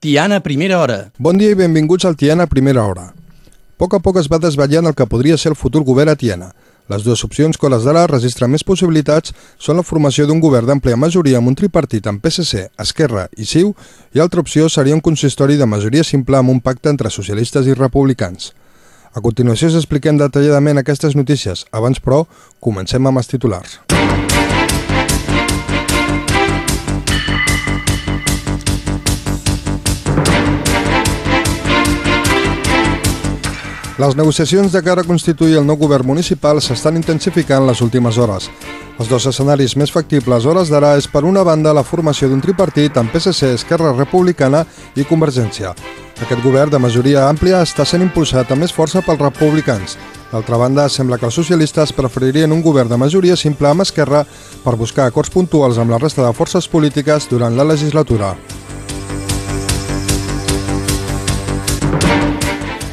Tiana Primera Hora. Bon dia i benvinguts al Tiana Primera Hora. A poc a poc es va desvetllant el que podria ser el futur govern a Tiana. Les dues opcions que les d'ara registren més possibilitats són la formació d'un govern d'àmplia majoria amb un tripartit amb PSC, Esquerra i CiU i altra opció seria un consistori de majoria simple amb un pacte entre socialistes i republicans. A continuació us expliquem detalladament aquestes notícies. Abans, però, comencem amb els titulars. Les negociacions de cara a constituir el nou govern municipal s'estan intensificant les últimes hores. Els dos escenaris més factibles hores d'ara és per una banda la formació d'un tripartit amb PSC, Esquerra Republicana i Convergència. Aquest govern de majoria àmplia està sent impulsat amb més força pels republicans. D'altra banda, sembla que els socialistes preferirien un govern de majoria simple amb Esquerra per buscar acords puntuals amb la resta de forces polítiques durant la legislatura.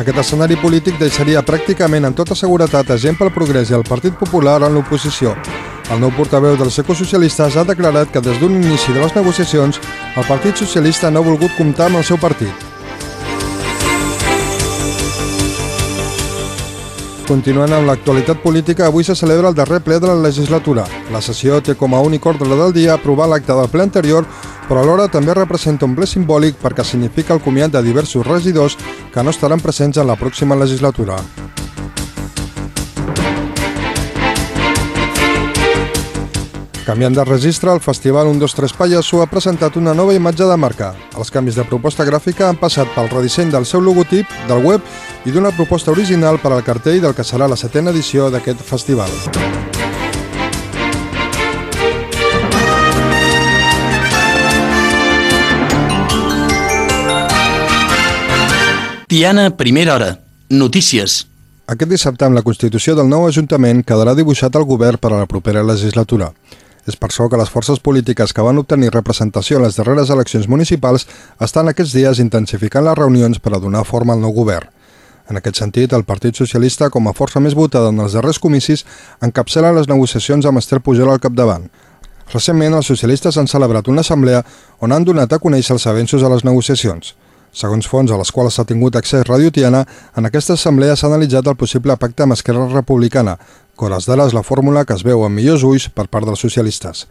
Aquest escenari polític deixaria pràcticament en tota seguretat a gent pel Progrés i el Partit Popular en l'oposició. El nou portaveu dels ecosocialistes ha declarat que des d'un inici de les negociacions el Partit Socialista no ha volgut comptar amb el seu partit. Continuant amb l'actualitat política, avui se celebra el darrer ple de la legislatura. La sessió té com a únic ordre del dia aprovar l'acte del ple anterior, però alhora també representa un ple simbòlic perquè significa el comiat de diversos regidors que no estaran presents en la pròxima legislatura. Canviant de registre, el Festival 1, 2, 3 Pallasso ha presentat una nova imatge de marca. Els canvis de proposta gràfica han passat pel redisseny del seu logotip, del web i d'una proposta original per al cartell del que serà la setena edició d'aquest festival. Tiana Primera Hora. Notícies. Aquest dissabte, amb la constitució del nou Ajuntament, quedarà dibuixat el govern per a la propera legislatura. És per això que les forces polítiques que van obtenir representació en les darreres eleccions municipals estan aquests dies intensificant les reunions per a donar forma al nou govern. En aquest sentit, el Partit Socialista, com a força més votada en els darrers comicis, encapçala les negociacions amb Esther Pujol al capdavant. Recentment, els socialistes han celebrat una assemblea on han donat a conèixer els avenços a les negociacions. Segons fonts a les quals s'ha tingut accés Radio Tiana, en aquesta assemblea s'ha analitzat el possible pacte amb Esquerra Republicana, que d'ara és la fórmula que es veu amb millors ulls per part dels socialistes.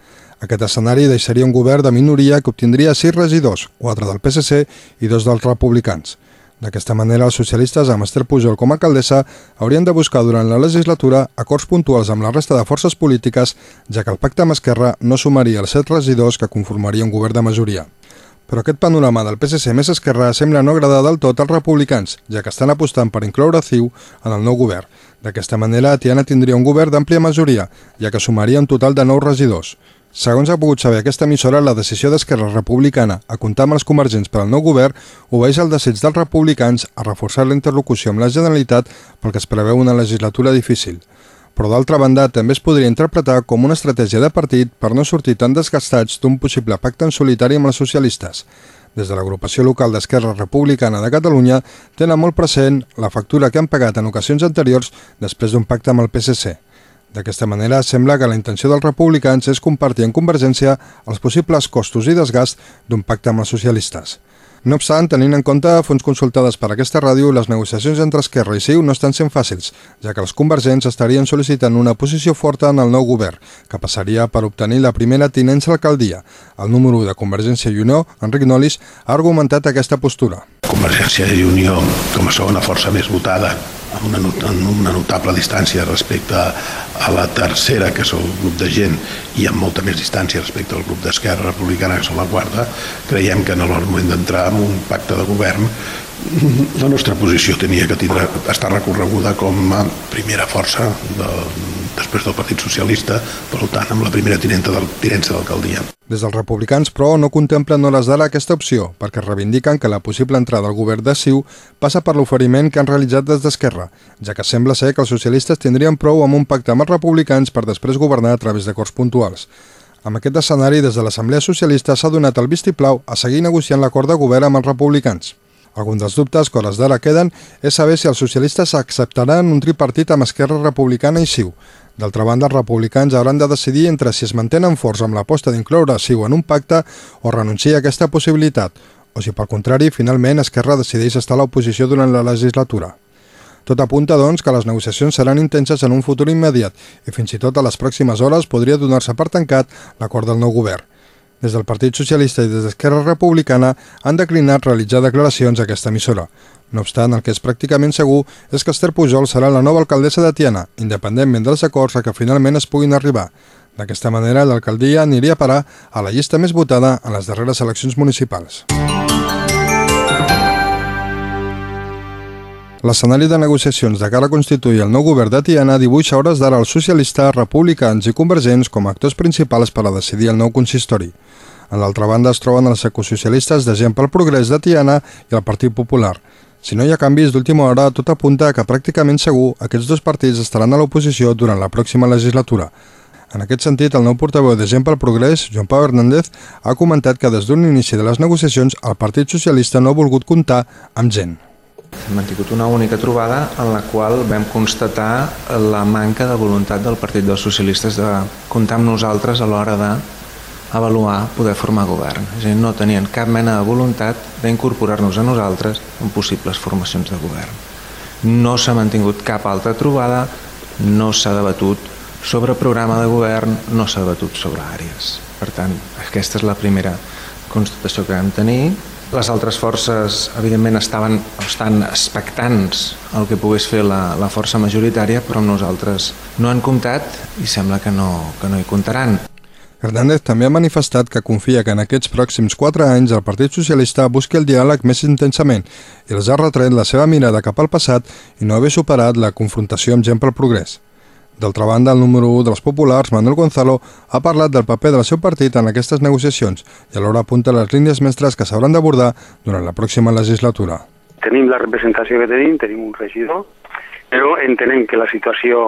Aquest escenari deixaria un govern de minoria que obtindria sis regidors, quatre del PSC i dos dels republicans. D'aquesta manera, els socialistes, amb Esther Pujol com a alcaldessa, haurien de buscar durant la legislatura acords puntuals amb la resta de forces polítiques, ja que el pacte amb Esquerra no sumaria els set regidors que conformaria un govern de majoria. Però aquest panorama del PSC més Esquerra sembla no agradar del tot als republicans, ja que estan apostant per incloure CiU en el nou govern. D'aquesta manera, Tiana tindria un govern d'àmplia majoria, ja que sumaria un total de 9 regidors. Segons ha pogut saber aquesta emissora, la decisió d'Esquerra Republicana a comptar amb els convergents per al nou govern obeeix al desig dels republicans a reforçar la interlocució amb la Generalitat perquè es preveu una legislatura difícil però d'altra banda també es podria interpretar com una estratègia de partit per no sortir tan desgastats d'un possible pacte en solitari amb els socialistes. Des de l'agrupació local d'Esquerra Republicana de Catalunya tenen molt present la factura que han pagat en ocasions anteriors després d'un pacte amb el PSC. D'aquesta manera, sembla que la intenció dels republicans és compartir en Convergència els possibles costos i desgast d'un pacte amb els socialistes. No obstant, tenint en compte fons consultades per aquesta ràdio, les negociacions entre Esquerra i CiU no estan sent fàcils, ja que els convergents estarien sol·licitant una posició forta en el nou govern, que passaria per obtenir la primera tinença a l'alcaldia. El número de Convergència i Unió, Enric Nolis, ha argumentat aquesta postura. Convergència i Unió, com a segona força més votada, amb una, amb una notable distància respecte a la tercera, que és el grup de gent, i amb molta més distància respecte al grup d'Esquerra Republicana, que és la quarta, creiem que en el moment d'entrar en un pacte de govern la nostra posició tenia que tindre, estar recorreguda com a primera força de, després del Partit Socialista, per tant, amb la primera tinenta del, tinença d'alcaldia. Des dels republicans, però, no contemplen hores d'ara aquesta opció, perquè reivindiquen que la possible entrada al govern de Ciu passa per l'oferiment que han realitzat des d'Esquerra, ja que sembla ser que els socialistes tindrien prou amb un pacte amb els republicans per després governar a través d'acords puntuals. Amb aquest escenari, des de l'Assemblea Socialista s'ha donat el vistiplau a seguir negociant l'acord de govern amb els republicans. Alguns dels dubtes que hores d'ara queden és saber si els socialistes acceptaran un tripartit amb Esquerra Republicana i CiU. D'altra banda, els republicans hauran de decidir entre si es mantenen forts amb l'aposta d'incloure CiU en un pacte o renunciar a aquesta possibilitat. o si pel contrari, finalment Esquerra decideix estar a l'oposició durant la legislatura. Tot apunta, doncs, que les negociacions seran intenses en un futur immediat i fins i tot a les pròximes hores podria donar-se per tancat l'acord del nou govern. Des del Partit Socialista i des d'Esquerra Republicana han declinat realitzar declaracions a aquesta emissora. No obstant, el que és pràcticament segur és que Esther Pujol serà la nova alcaldessa de Tiana, independentment dels acords a que finalment es puguin arribar. D'aquesta manera, l'alcaldia aniria a parar a la llista més votada en les darreres eleccions municipals. L'escenari de negociacions de cara a constituir el nou govern de Tiana dibuixa hores d'ara els socialistes, republicans i convergents com a actors principals per a decidir el nou consistori. En l'altra banda es troben els ecosocialistes de Gent pel Progrés de Tiana i el Partit Popular. Si no hi ha canvis d'última hora, tot apunta que pràcticament segur aquests dos partits estaran a l'oposició durant la pròxima legislatura. En aquest sentit, el nou portaveu de Gent pel Progrés, Joan Pau Hernández, ha comentat que des d'un inici de les negociacions el Partit Socialista no ha volgut comptar amb gent. Hem mantingut una única trobada en la qual vam constatar la manca de voluntat del Partit dels Socialistes de comptar amb nosaltres a l'hora d'avaluar poder formar govern. És a dir, no tenien cap mena de voluntat d'incorporar-nos a nosaltres en possibles formacions de govern. No s'ha mantingut cap altra trobada, no s'ha debatut sobre programa de govern, no s'ha debatut sobre àrees. Per tant, aquesta és la primera constatació que vam tenir les altres forces, evidentment, estaven, estan expectants el que pogués fer la, la força majoritària, però amb nosaltres no han comptat i sembla que no, que no hi comptaran. Hernández també ha manifestat que confia que en aquests pròxims quatre anys el Partit Socialista busqui el diàleg més intensament i els ha retret la seva mirada cap al passat i no haver superat la confrontació amb gent pel progrés. D'altra banda, el número 1 dels populars, Manuel Gonzalo, ha parlat del paper del seu partit en aquestes negociacions i alhora apunta les línies mestres que s'hauran d'abordar durant la pròxima legislatura. Tenim la representació que tenim, tenim un regidor, però entenem que la situació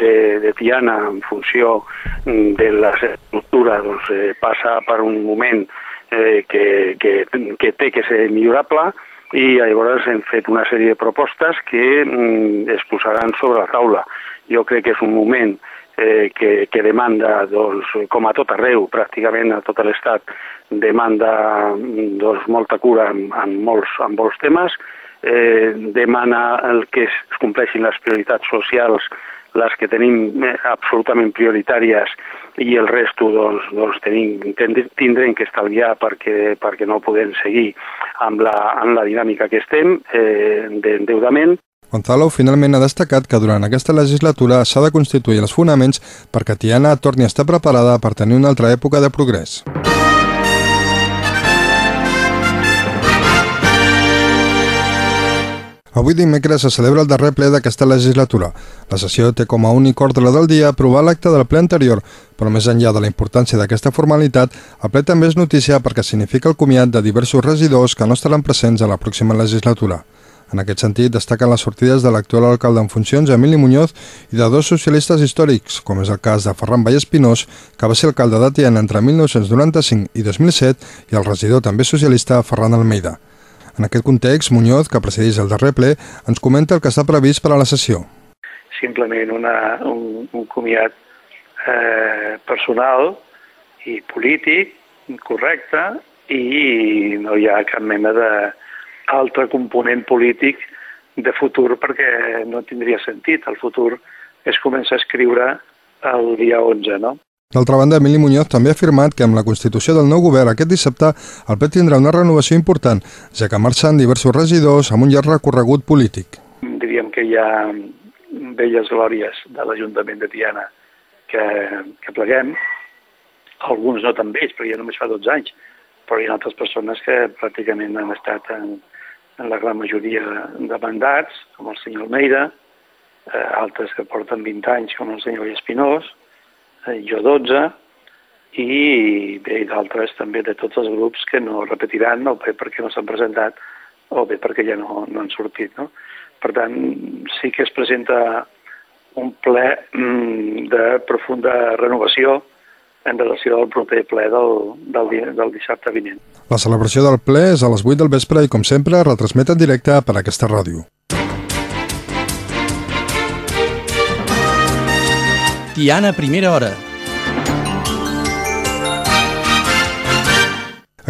de, de Tiana en funció de la estructura doncs, eh, passa per un moment eh, que, que, que té que ser millorable i llavors hem fet una sèrie de propostes que mm, es posaran sobre la taula jo crec que és un moment eh, que, que demanda, doncs, com a tot arreu, pràcticament a tot l'Estat, demanda doncs, molta cura en, en, molts, en molts temes, eh, demana el que es compleixin les prioritats socials, les que tenim eh, absolutament prioritàries i el resto doncs, doncs tenim, tindrem que estalviar perquè, perquè no podem seguir amb la, amb la dinàmica que estem eh, d'endeudament. Gonzalo finalment ha destacat que durant aquesta legislatura s'ha de constituir els fonaments perquè Tiana torni a estar preparada per tenir una altra època de progrés. Avui dimecres se celebra el darrer ple d'aquesta legislatura. La sessió té com a únic ordre del dia aprovar l'acte del ple anterior, però més enllà de la importància d'aquesta formalitat, el ple també és notícia perquè significa el comiat de diversos regidors que no estaran presents a la pròxima legislatura. En aquest sentit, destaquen les sortides de l'actual alcalde en funcions, Emili Muñoz, i de dos socialistes històrics, com és el cas de Ferran Vallespinós, que va ser alcalde de Tiana entre 1995 i 2007, i el regidor també socialista Ferran Almeida. En aquest context, Muñoz, que presideix el darrer ple, ens comenta el que està previst per a la sessió. Simplement una, un, un comiat eh, personal i polític correcte i no hi ha cap mena de, altre component polític de futur perquè no tindria sentit. El futur es comença a escriure el dia 11, no? D'altra banda, Emili Muñoz també ha afirmat que amb la constitució del nou govern aquest dissabte el PET tindrà una renovació important, ja que marxen diversos regidors amb un llarg recorregut polític. Diríem que hi ha velles glòries de l'Ajuntament de Tiana que, que pleguem, alguns no tan vells, perquè ja només fa 12 anys, però hi ha altres persones que pràcticament han estat en, en la gran majoria de mandats, com el senyor Almeida, eh, altres que porten 20 anys, com el senyor Espinós, eh, jo 12, i bé, d'altres també de tots els grups que no repetiran, o bé perquè no s'han presentat, o bé perquè ja no, no han sortit. No? Per tant, sí que es presenta un ple mm, de profunda renovació, en relació al proper ple del, del, del dissabte vinent. La celebració del ple és a les 8 del vespre i, com sempre, retransmet en directe per aquesta ràdio. Tiana, primera hora.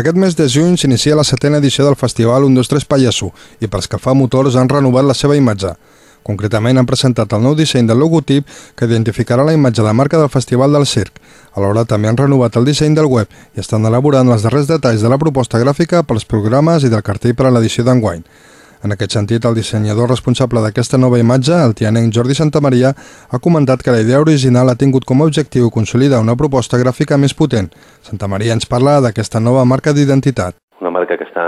Aquest mes de juny s'inicia la setena edició del festival 1, 2, 3 Pallasso i per escalfar motors han renovat la seva imatge. Concretament han presentat el nou disseny del logotip que identificarà la imatge de marca del Festival del Circ. Alhora també han renovat el disseny del web i estan elaborant els darrers detalls de la proposta gràfica pels programes i del cartell per a l'edició d'enguany. En aquest sentit, el dissenyador responsable d'aquesta nova imatge, el tianenc Jordi Santamaria, ha comentat que la idea original ha tingut com a objectiu consolidar una proposta gràfica més potent. Santamaria ens parla d'aquesta nova marca d'identitat. Una marca que està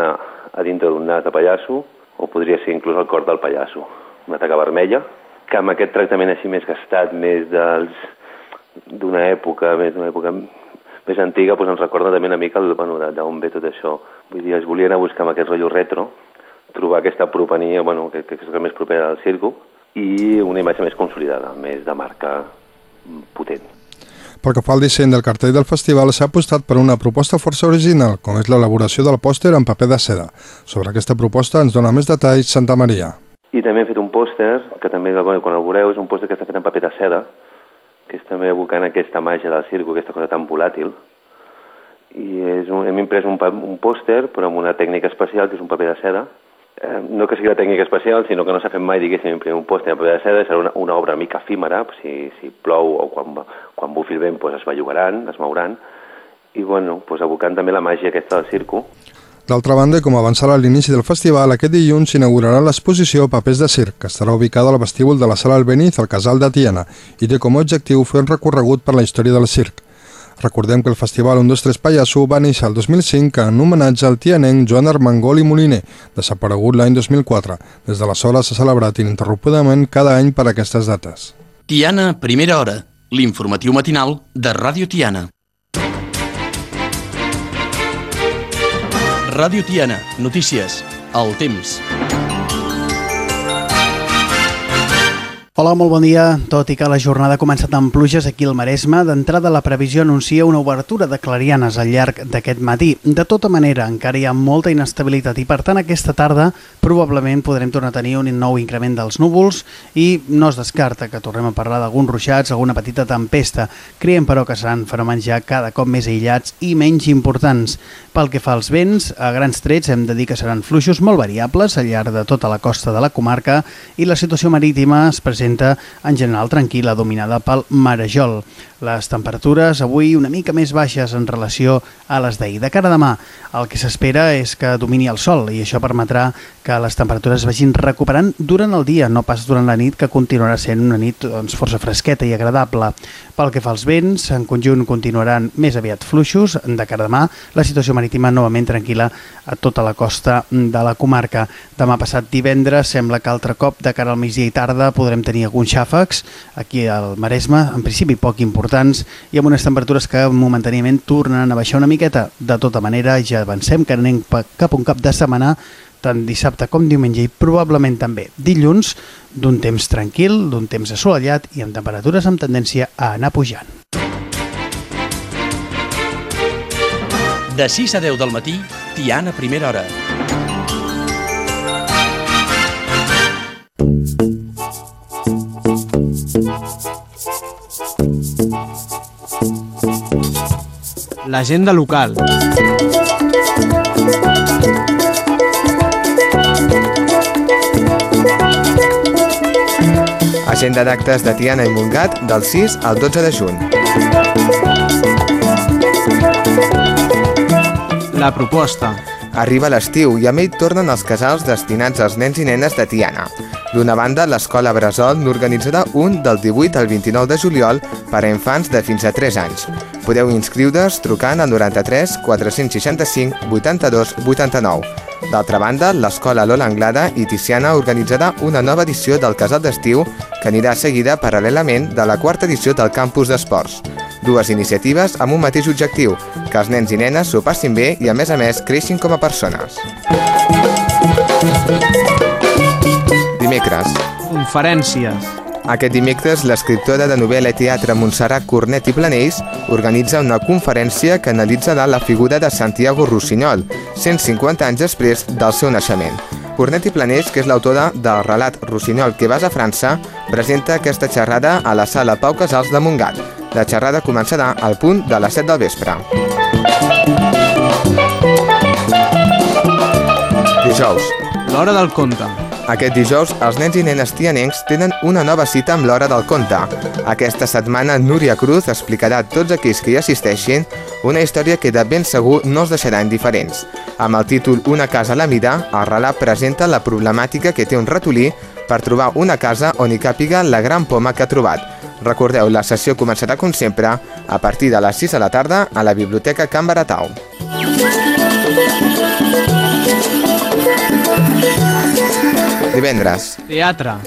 a dintre d'un nas de pallasso, o podria ser inclús el cor del pallasso. Una taca vermella, que amb aquest tractament així més gastat, més dels d'una època, més d'una època més antiga, doncs ens recorda també una mica el, bueno, d'on ve tot això. Vull dir, es volia anar a buscar amb aquest rotllo retro, trobar aquesta propenia, bueno, que, que és més propera al circo, i una imatge més consolidada, més de marca potent. Pel que fa al disseny del cartell del festival, s'ha apostat per una proposta força original, com és l'elaboració del pòster en paper de seda. Sobre aquesta proposta ens dona més detalls Santa Maria. I també hem fet un pòster, que també quan el veureu és un pòster que està fet en paper de seda, que és també evocant aquesta màgia del circo, aquesta cosa tan volàtil. I és un, hem imprès un, un pòster, però amb una tècnica especial, que és un paper de seda, eh, no que sigui la tècnica especial, sinó que no s'ha fet mai, diguéssim, imprimir un pòster en paper de seda, serà una, una obra mica efímera, si, si plou o quan, quan bufi el vent doncs es bellugaran, es mouran, i bueno, doncs evocant també la màgia aquesta del circo. D'altra banda, com avançarà l'inici del festival, aquest dilluns s'inaugurarà l'exposició Papers de Circ, que estarà ubicada al vestíbul de la Sala Albeniz, al Casal de Tiana, i té com a objectiu fer un recorregut per la història del circ. Recordem que el festival 1, 2, 3 Pallasso va néixer el 2005 en homenatge al tianenc Joan Armengol i Moliner, desaparegut l'any 2004. Des d'aleshores s'ha celebrat ininterrompudament cada any per aquestes dates. Tiana, primera hora, l'informatiu matinal de Ràdio Tiana. Ràdio Tiana, notícies, el temps. Hola, molt bon dia. Tot i que la jornada ha començat amb pluges aquí al Maresme, d'entrada la previsió anuncia una obertura de clarianes al llarg d'aquest matí. De tota manera, encara hi ha molta inestabilitat i, per tant, aquesta tarda probablement podrem tornar a tenir un nou increment dels núvols i no es descarta que tornem a parlar d'alguns ruixats, alguna petita tempesta. Creiem, però, que seran fenòmens ja cada cop més aïllats i menys importants. Pel que fa als vents, a grans trets hem de dir que seran fluixos molt variables al llarg de tota la costa de la comarca i la situació marítima es presenta presenta en general tranquil·la, dominada pel marejol. Les temperatures avui una mica més baixes en relació a les d'ahir. De cara a demà, el que s'espera és que domini el sol i això permetrà que les temperatures vagin recuperant durant el dia, no pas durant la nit, que continuarà sent una nit doncs, força fresqueta i agradable. Pel que fa als vents, en conjunt continuaran més aviat fluixos. De cara a demà, la situació marítima novament tranquil·la a tota la costa de la comarca. Demà passat divendres sembla que altre cop de cara al migdia i tarda podrem tenir alguns xàfecs aquí al Maresme, en principi poc importants i amb unes temperatures que momentàniament tornen a baixar una miqueta. De tota manera, ja avancem que anem cap un cap de setmana tant dissabte com diumenge i probablement també dilluns, d'un temps tranquil, d'un temps assolellat i amb temperatures amb tendència a anar pujant. De 6 a 10 del matí, Tiana, primera hora. L'agenda local. Agenda d'actes de Tiana i Montgat del 6 al 12 de juny. La proposta. Arriba l'estiu i amb ell tornen els casals destinats als nens i nenes de Tiana. D'una banda, l'Escola Bressol n'organitzarà un del 18 al 29 de juliol per a infants de fins a 3 anys. Podeu inscriure's trucant al 93 465 82 89. D'altra banda, l'Escola Lola Anglada i Tiziana organitzarà una nova edició del Casal d'Estiu que anirà seguida paral·lelament de la quarta edició del Campus d'Esports. Dues iniciatives amb un mateix objectiu, que els nens i nenes s'ho passin bé i, a més a més, creixin com a persones. Dimecres. Conferències. Aquest dimecres, l'escriptora de novel·la i teatre Montserrat Cornet i Planells organitza una conferència que analitzarà la figura de Santiago Rossinyol, 150 anys després del seu naixement. Cornet i Planells, que és l'autora del relat Rossinyol que vas a França, presenta aquesta xerrada a la sala Pau Casals de Montgat. La xerrada començarà al punt de les 7 del vespre. dijous. L'hora del conte. Aquest dijous, els nens i nenes tianencs tenen una nova cita amb l'hora del conte. Aquesta setmana, Núria Cruz explicarà a tots aquells que hi assisteixin una història que de ben segur no els deixarà indiferents. Amb el títol Una casa a la mida, el relat presenta la problemàtica que té un ratolí per trobar una casa on hi càpiga la gran poma que ha trobat. Recordeu, la sessió començarà com sempre a partir de les 6 de la tarda a la Biblioteca Can Baratau. Divendres. Teatre.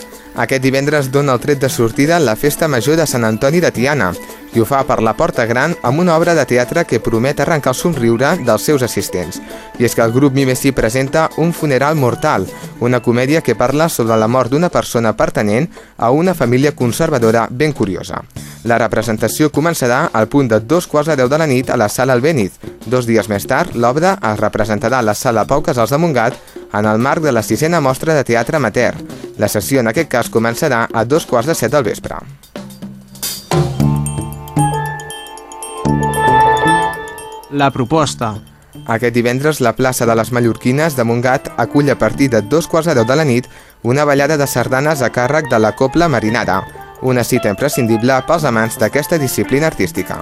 Aquest divendres dona el tret de sortida la Festa Major de Sant Antoni de Tiana i ho fa per la Porta Gran amb una obra de teatre que promet arrencar el somriure dels seus assistents. I és que el grup Mimesí presenta Un funeral mortal, una comèdia que parla sobre la mort d'una persona pertanent a una família conservadora ben curiosa. La representació començarà al punt de dos quarts de deu de la nit a la Sala Albéniz. Dos dies més tard, l'obra es representarà a la Sala Pau Casals de Montgat en el marc de la sisena mostra de teatre amateur. La sessió en aquest cas començarà a dos quarts de set del vespre. La proposta. Aquest divendres, la plaça de les Mallorquines de Montgat acull a partir de dos quarts de deu de la nit una ballada de sardanes a càrrec de la Copla Marinada, una cita imprescindible pels amants d'aquesta disciplina artística.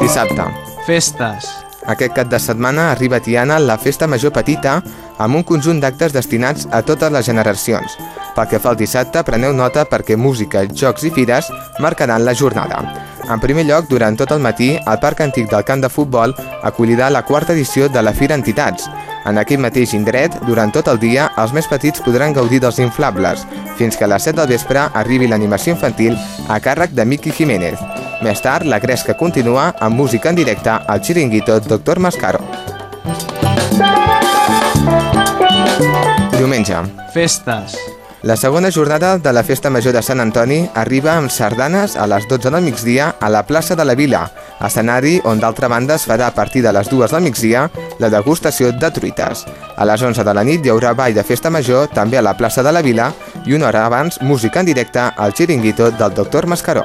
Dissabte. Festes. Aquest cap de setmana arriba a Tiana la Festa Major Petita amb un conjunt d'actes destinats a totes les generacions. Pel que fa al dissabte, preneu nota perquè música, jocs i fires marcaran la jornada. En primer lloc, durant tot el matí, el Parc Antic del Camp de Futbol acollirà la quarta edició de la Fira Entitats. En aquest mateix indret, durant tot el dia, els més petits podran gaudir dels inflables, fins que a les 7 del vespre arribi l'animació infantil a càrrec de Miqui Jiménez. Més tard, la gresca continua amb música en directe al xiringuito Dr. Mascaro. Diumenge. Festes. La segona jornada de la Festa Major de Sant Antoni arriba amb sardanes a les 12 del migdia a la plaça de la Vila, escenari on d'altra banda es farà a partir de les 2 del migdia la degustació de truites. A les 11 de la nit hi haurà ball de Festa Major també a la plaça de la Vila i una hora abans música en directe al xiringuito del Dr. Mascaró.